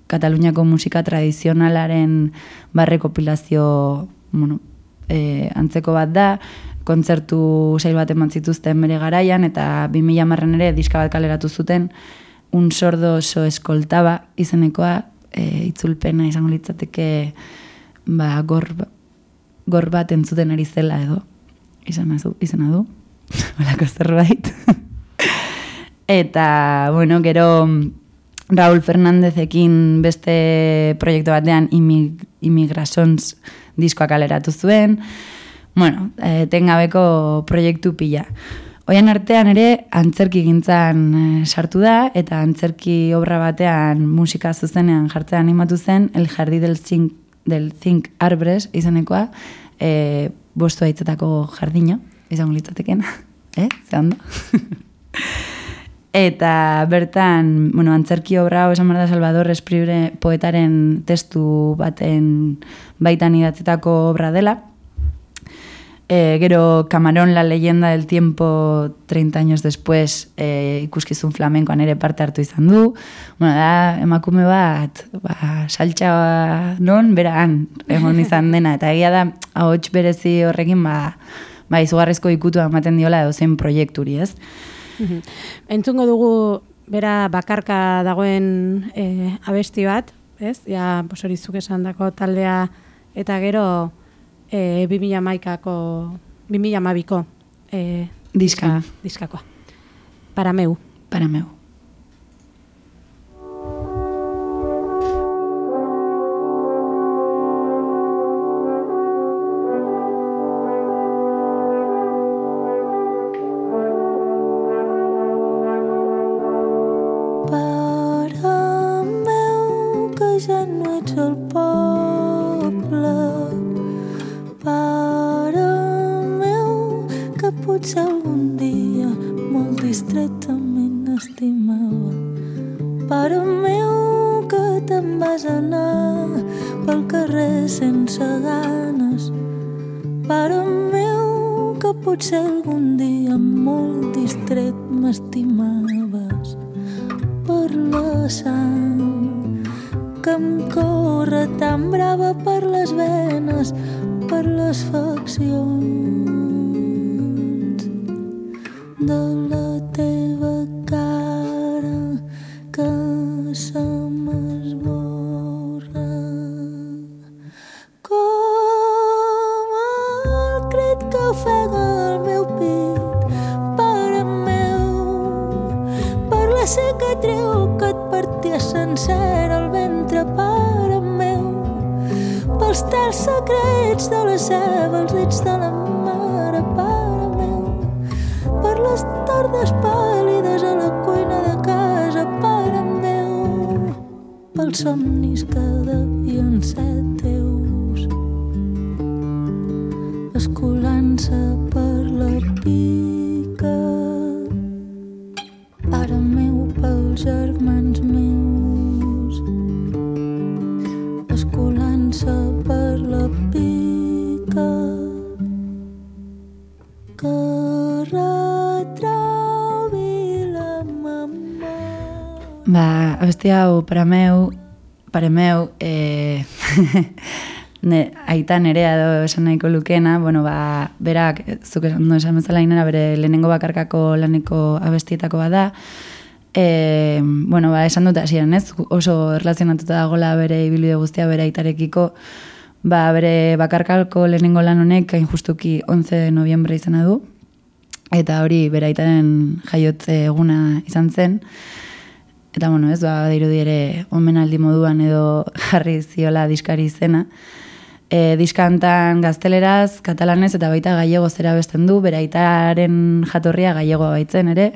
Kataluniako musika tradizionalaren barrekopilazio bueno, e, antzeko bat da, kontzertu sail bat eman zituzten bere garaian, eta 2000 marren ere diska bat kaleratu zuten, un sordo oso eskoltaba izenekoa, e, itzulpena izango litzateke ba, gor, gor bat entzuten ari zela edo, izena du, izena du, holako zerbait. eta, bueno, gero Raúl Fernandezekin beste proiektu batean imig, Immigrasons diskoak aleratu zuen. Bueno, e, tengabeko proiektu pila. Oian artean ere antzerki gintzan e, sartu da eta antzerki obra batean musika zuzenean jartzea animatu zen El Jardi del Think, del Think Arbres izanekoa e, bostu haitzetako jardino, izango litzateken, eh? Ze ondo? Eta bertan, bueno, antzerki obra esan da Salvador Espribre poetaren testu baten baitan idatzetako obra dela. E, gero, Camarón, la leyenda del tiempo 30 años después e, ikuskizun flamenkoan ere parte hartu izan du. Bueno, da, emakume bat, ba, saltxa non, beraan, egon izan dena. Eta egia da, ahots berezi horrekin, ba, ba izugarrizko ikutu ematen diola edo zen proiekturi, ez? Mhm. Entzungo dugu bera bakarka dagoen e, abesti bat, ez? Ja, bosori zuk esan dako taldea eta gero e, 2000 maikako, 2000 amabiko e, Diska. diskakoa. Para meu. Per la cicatriu que et partia sencer el ventre, pare meu, pels tals secrets de la ceba, els dits de la mare, pare meu, per les tardes pàl·lides a la cuina de casa, pare meu, pels somnis que devien ser para meu, pare meu, e, ne, aita nerea edo esan nahiko lukena, bueno, ba, berak, zuk esan ondo esan bezala inera, bere lehenengo bakarkako laneko abestietako bada, e, bueno, ba, esan dut hasieran ez, oso erlazionatuta dagola bere ibilbide guztia bere aitarekiko, ba, bere bakarkako lehenengo lan honek, hain justuki 11 noviembre izena du, eta hori bere aitaren jaiotze eguna izan zen, Eta, bueno, ez, ba, dirudi ere omenaldi moduan edo jarri ziola diskari izena. E, diskantan gazteleraz, katalanez eta baita gallego zera besten du, beraitaren jatorria gallegoa baitzen ere,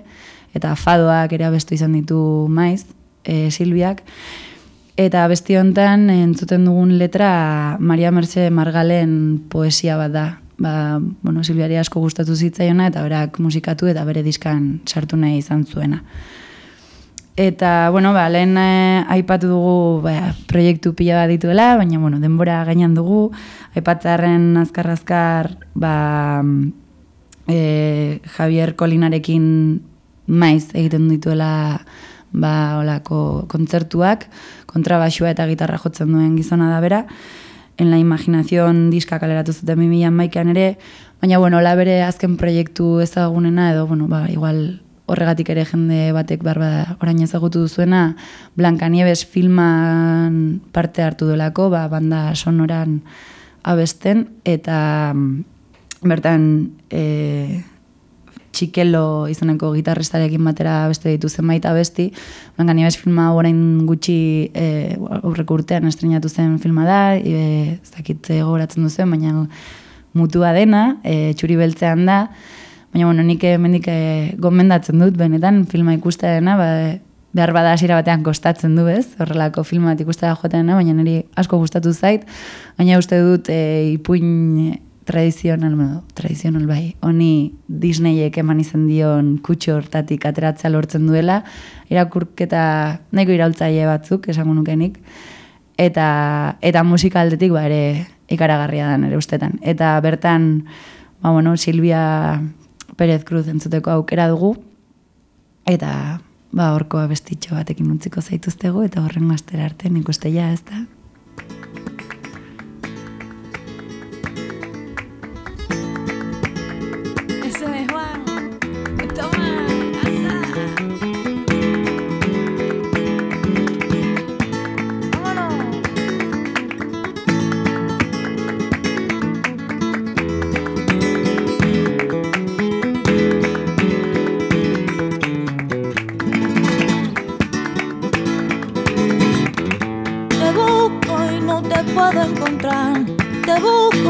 eta fadoak ere abestu izan ditu maiz, e, Silbiak. Eta besti hontan entzuten dugun letra Maria Merce Margalen poesia bat da. Ba, bueno, Silbiari asko gustatu zitzaiona eta berak musikatu eta bere diskan sartu nahi izan zuena. Eta, bueno, ba, lehen eh, aipatu dugu ba, proiektu pila bat dituela, baina, bueno, denbora gainan dugu, aipatzarren azkar-azkar, ba, e, Javier Kolinarekin maiz egiten dituela ba, olako kontzertuak, kontrabaxua eta gitarra jotzen duen gizona da bera, en la imaginación diska kaleratu zuten 2000 maikan ere, baina, bueno, la bere azken proiektu ezagunena edo, bueno, ba, igual horregatik ere jende batek barba orain ezagutu duzuena Blancanieves filman parte hartu delako, ba, banda sonoran abesten, eta mm, bertan e, txikelo izaneko gitarristarekin batera beste ditu zenbait abesti, Blancanieves filma orain gutxi e, aurreko urtean estrenatu zen filma da, e, ez dakit gogoratzen duzen, baina mutua dena, e, txuri beltzean da, Baina, bueno, nik mendik gomendatzen dut, benetan, filma ikustearena, ba, behar bada hasiera batean kostatzen du, ez? Horrelako filma bat ikustera joateana, baina niri asko gustatu zait, baina uste dut e, ipuin tradizional, no, tradizional bai, honi Disneyek eman izan dion kutxo hortatik ateratzea lortzen duela, irakurketa nahiko iraultzaile batzuk, esango nukenik, eta, eta musikaldetik ba ere ikaragarria da nere ustetan. Eta bertan, ba, bueno, Silvia Perez Cruz entzuteko aukera dugu, eta ba, horko abestitxo batekin utziko zaituztegu, eta horren astera arte nik uste ja, ez da?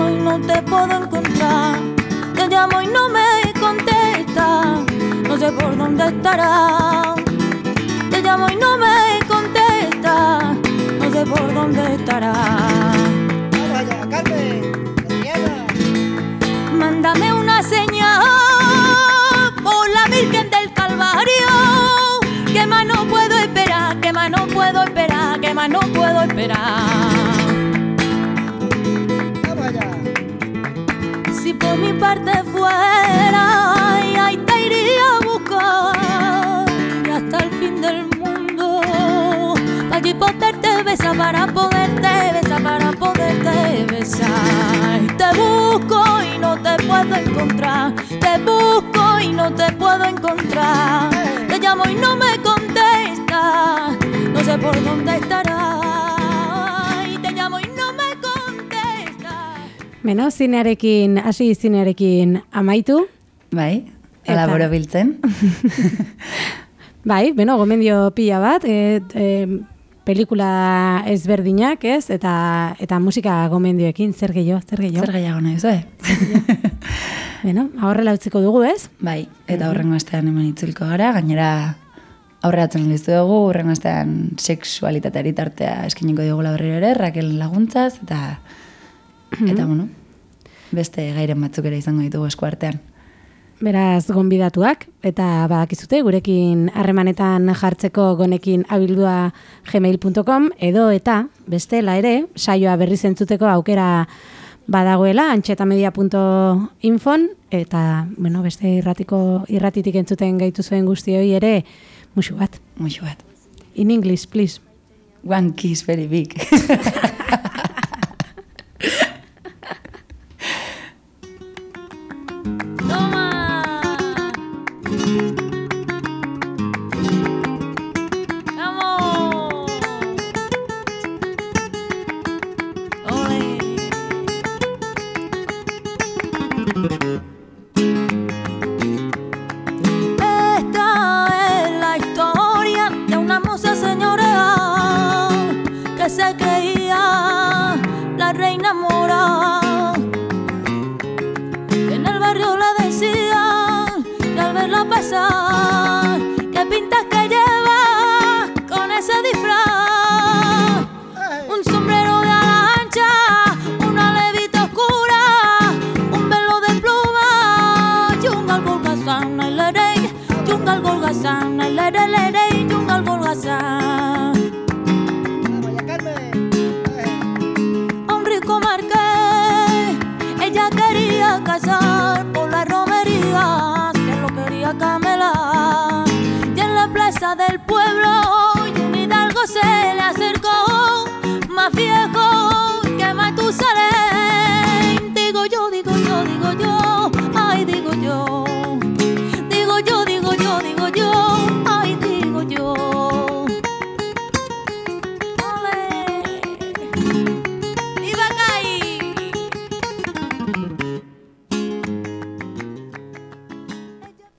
Y no te puedo encontrar. Te llamo y no me contesta, no sé por dónde estará. Te llamo y no me contesta, no sé por dónde estará. Mándame una señal por la Virgen del Calvario. Que más no puedo esperar, que más no puedo esperar, que más no puedo esperar. Mi parte fuera, ay, ay, te iría a buscar y hasta el fin del mundo. Allí poderte besar para poderte besar, para poderte besar. Te busco y no te puedo encontrar. Te busco y no te puedo encontrar. Te llamo y no me contesta. No sé por dónde estará. Beno, zinearekin, hasi zinearekin amaitu. Bai, ala borobiltzen. Bai, beno, gomendio pila bat, e, e, pelikula ezberdinak, ez? Eta eta musika gomendioekin, zer gehiago, zer gehiago? Zer gehiago nahi, zue? Beno, horrela utziko dugu, ez? Bai, eta horrengo astean hemen itzulko gara, gainera aurreratzen listu dugu, horrengo astean seksualitateari tartea eskiniko digula berriro ere, Raquel laguntzaz, eta, eta bueno, beste gairen batzuk ere izango ditugu eskuartean. Beraz, gonbidatuak, eta badakizute, gurekin harremanetan jartzeko gonekin abildua gmail.com, edo eta, bestela ere, saioa berri zentzuteko aukera badagoela, antxetamedia.infon, eta, bueno, beste irratiko, irratitik entzuten gaitu zuen guztioi ere, musu bat. Musu bat. In English, please. One kiss very big.